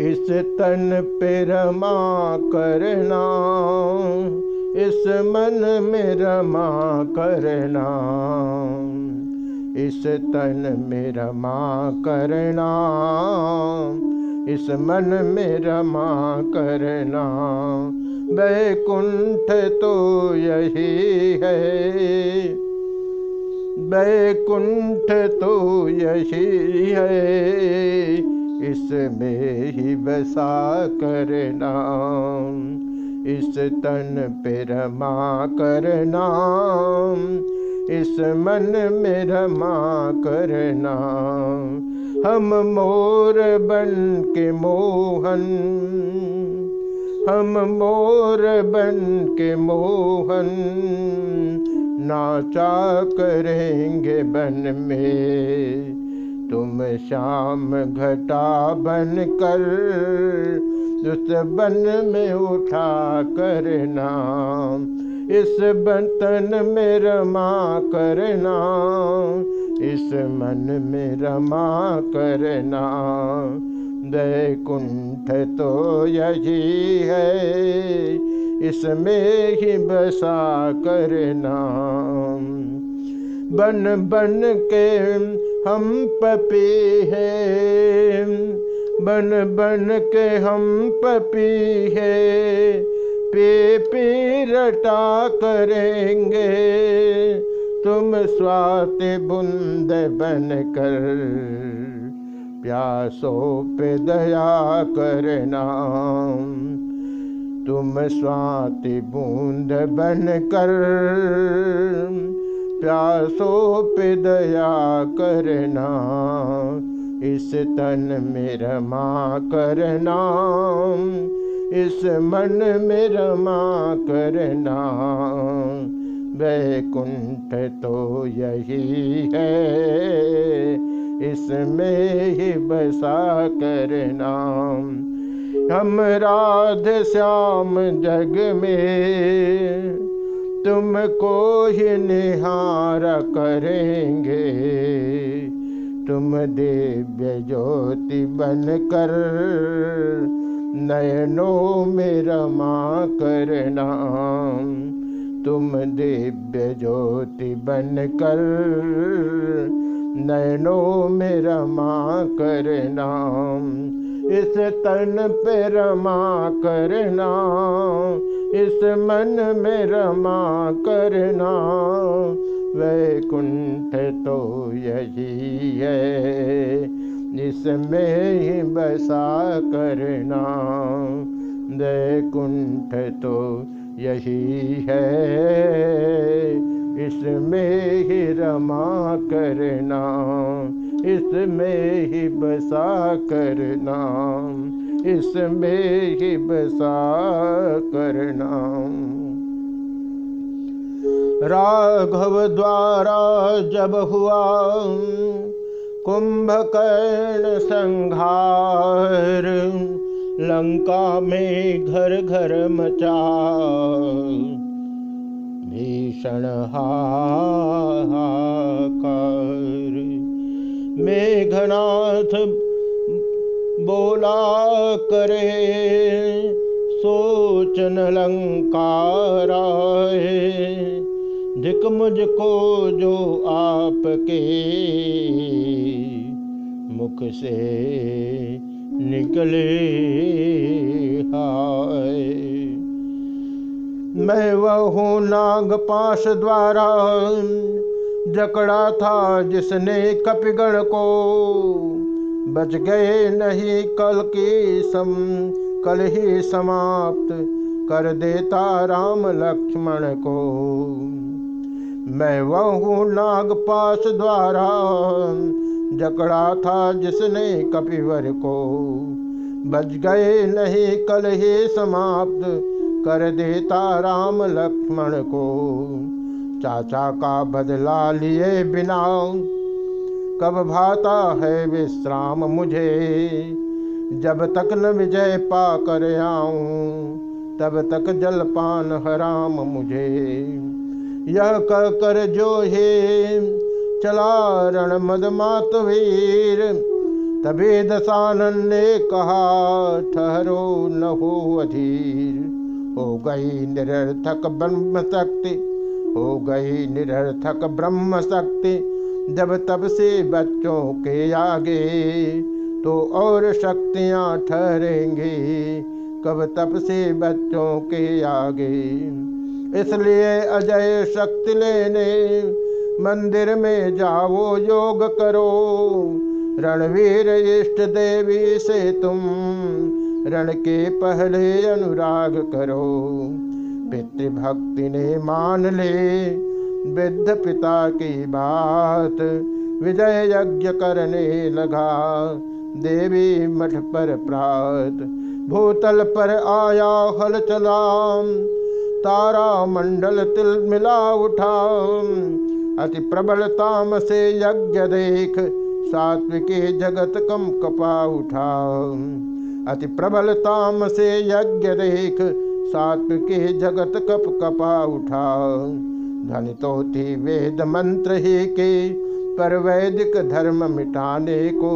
इस तन पे रमा करना इस मन में रमा करना इस तन में रमा करना इस मन में रमा करना बैकुंठ तो यही है बैकुंठ तो यही है। इसमें ही बसा करना, इस तन पे रमा करना, इस मन में रमा करना। हम मोर बन के मोहन, हम मोर बन के मोहन, नाचा करेंगे बन में। तुम श्याम घटा बन कर उस बन में उठा करना इस बंतन में रमा करना इस मन में रमा कर करना दैकुंठ तो यही है, इसमें ही बसा करना बन बन के हम पपी है। बन बन के हम पपी है। पे, पी रटा करेंगे। तुम स्वात बुंद बन कर। प्यासों पे दया करना। तुम स्वाति बूंद बन कर। प्यासों पे दया करना, इस तन में रमा करना, इस मन में रमा करना। वैकुंठ तो यही है, इसमें ही बसा करना। हम राध श्याम जग में तुमको ही निहार करेंगे। तुम दिव्य ज्योति बन कर नयनों में रमा करना तुम दिव्य ज्योति बन कर नयनों में रमा करना इस तन पे रमा करना, इस मन में रमा करना। वैकुंठ तो यही है, इसमें ही बसा करना। वैकुंठ तो यही है, इसमें ही रमा करना। इसमें ही बसा करना इसमें ही बसा करना राघव द्वारा जब हुआ, कुंभकर्ण संघार लंका में घर घर मचा। भीषण हाहाकार। मेघनाथ बोला करे, सोचन लंकारा धिक मुझको जो आपके मुख से निकले हाय। मैं वह हूँ नाग पाश द्वारा जकड़ा था जिसने कपिगण को। बच गए नहीं कल की सम, कल ही समाप्त कर देता राम लक्ष्मण को। मैं वह हूँ नागपाश द्वारा, जकड़ा था जिसने कपिवर को। बच गए नहीं कल ही समाप्त कर देता राम लक्ष्मण को। चाचा का बदला लिए बिना। कब भाता है विश्राम मुझे, जब तक न विजय पा कर आऊँ, तब तक जलपान हराम मुझे। यह कह कर जो हे, चला रण मद तभी दशानन ने कहा, ठहरो न हो अधीर। हो गई निरर्थक ब्रह्म शक्ति हो गई निरर्थक ब्रह्म शक्ति जब तब से बच्चों के आगे तो और शक्तियाँ ठहरेंगी। कब तब से बच्चों के आगे। इसलिए अजय शक्ति लेने, मंदिर में जाओ, योग करो। रणवीर इष्ट देवी से तुम रण के पहले अनुराग करो। पितृभक्ति ने मान ले। वृद्ध पिता की बात विजय यज्ञ करने लगा। देवी मठ पर प्रात, भूतल पर आया हल चला तारा मंडल तिल मिला उठा अति प्रबल ताम से यज्ञ देख, सात्विकी जगत कम कपा उठा अति प्रबल ताम से यज्ञ देख सात्विकी जगत कप कपा उठा। धन तो थी वेद मंत्र ही के पर वैदिक धर्म मिटाने को।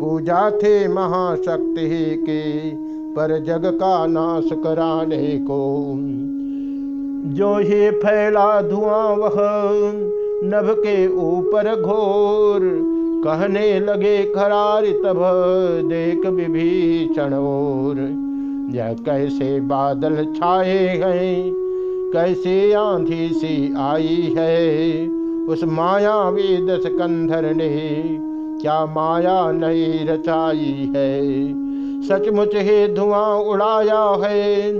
पूजा थे महाशक्ति ही के पर जग का नाश कराने को। जो ही फैला धुआँ वह नभ के ऊपर घोर, कहने लगे खरार तब देख विभीषण और यह कैसे बादल छाए हैं, कैसे आंधी सी आई है, उस मायावी दस कंधर ने क्या माया नई रचाई है? सचमुच ही धुआँ उड़ाया है,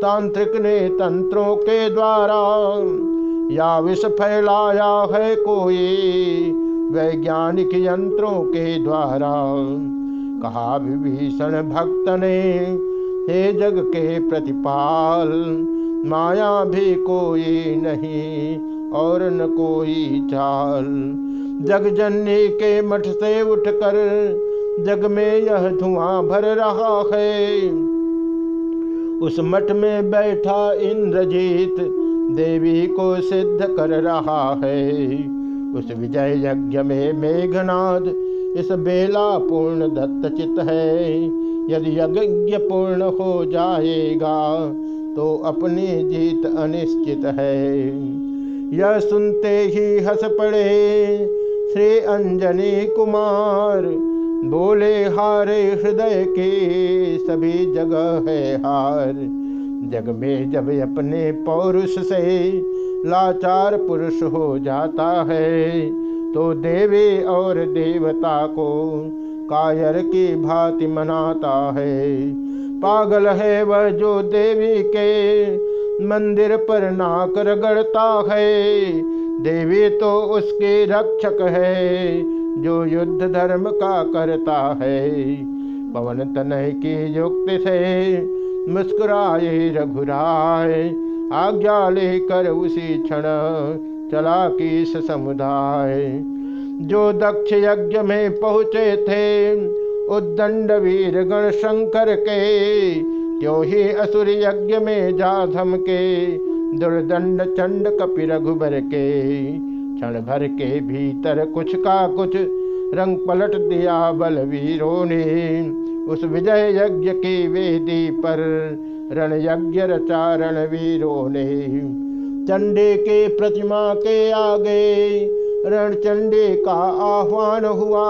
तांत्रिक ने तंत्रों के द्वारा या विष फैलाया है कोई वैज्ञानिक यंत्रों के द्वारा? कहा विभीषण भक्त ने हे जग के प्रतिपाल, माया भी कोई नहीं और न कोई चाल। जग जननी के मठ से उठकर जग में यह धुआँ भर रहा है। उस मठ में बैठा इंद्रजीत देवी को सिद्ध कर रहा है। उस विजय यज्ञ में मेघनाद, इस बेला पूर्ण दत्तचित है। यदि यज्ञ पूर्ण हो जाएगा तो अपनी जीत अनिश्चित है। यह सुनते ही हंस पड़े, श्री अंजनी कुमार, बोले, हारे हृदय के सभी जगह है हार। जग में जब अपने पौरुष से लाचार पुरुष हो जाता है तो देवी और देवता को कायर की भांति मनाता है। पागल है वह जो देवी के मंदिर पर नाक रगड़ता है। देवी तो उसके रक्षक है, जो युद्ध धर्म का करता है। पवन तनय की युक्ति से मुस्कुराए रघुराय आज्ञा लेकर उसी क्षण चला किस समुदाय जो दक्ष यज्ञ में पहुँचे थे उद्दंड वीर गण शंकर के त्यो ही असुर यज्ञ में जा धम के दुर्दंड चंड कपि रघुबर के क्षण भर के भीतर कुछ का कुछ रंग पलट दिया बलवीरों ने उस विजय यज्ञ की वेदी पर रण यज्ञ रचा रणवीरों ने चंडे के प्रतिमा के आगे रणचंडे का आह्वान हुआ।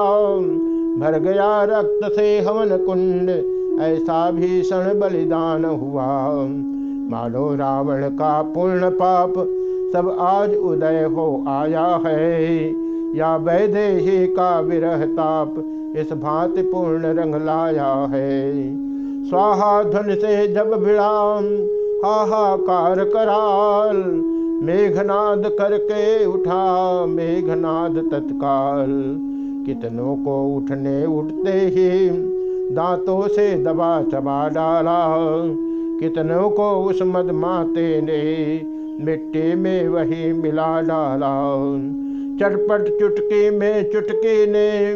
भर गया रक्त से हवन कुंड, ऐसा भीषण बलिदान हुआ। मानो रावण का पूर्ण पाप, सब आज उदय हो आया है। या वैदेही का विरह ताप, इस भांति पूर्ण रंग लाया है। स्वाहा धन से जब भिड़ा हाहाकार कराल। मेघनाद करके उठा। मेघनाद तत्काल कितनों को उठने उठते ही दांतों से दबा चबा डाला। कितनों को उस मद माते ने मिट्टी में वही मिला डाला। चटपट चुटकी में चुटकी ने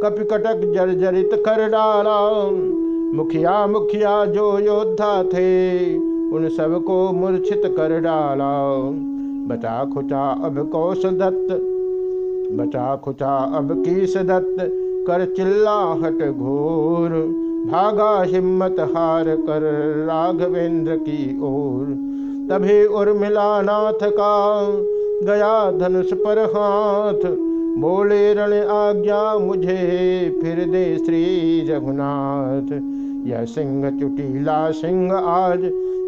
कपिकटक जर्जरित कर डाला। मुखिया मुखिया जो योद्धा थे उन सबको मूर्छित कर डाला। बचा खुचा अब कौश दत्त, बचा खुचा अब कीस दत्त, कर चिल्लाहट घोर, भागा हिम्मत हार कर राघवेंद्र की ओर। तभी उर्मिला नाथ का गया धनुष पर हाथ, बोले, रण आज्ञा मुझे फिर दे श्री रघुनाथ। यह सिंह चुटीला सिंह आज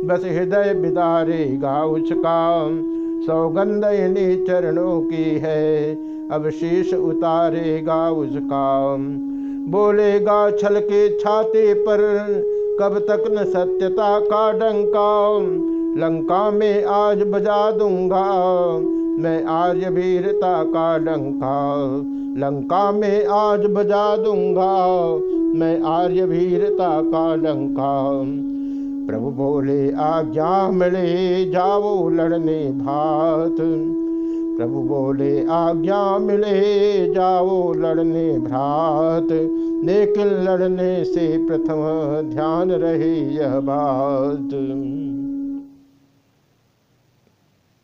बस हृदय बिदारेगा उसका सौगंध चरणों की है। अब शीश उतारेगा उसका बोलेगा छल के छाते पर, कब तक न सत्यता का डंका लंका में आज बजा दूँगा, मैं आर्य वीरता का डंका। लंका में आज बजा दूँगा, मैं आर्य वीरता का डंका। प्रभु बोले, आज्ञा मिले, जाओ लड़ने भात। प्रभु बोले, आज्ञा मिले, जाओ लड़ने भ्रात। लेकिन लड़ने से प्रथम ध्यान रहे यह बात।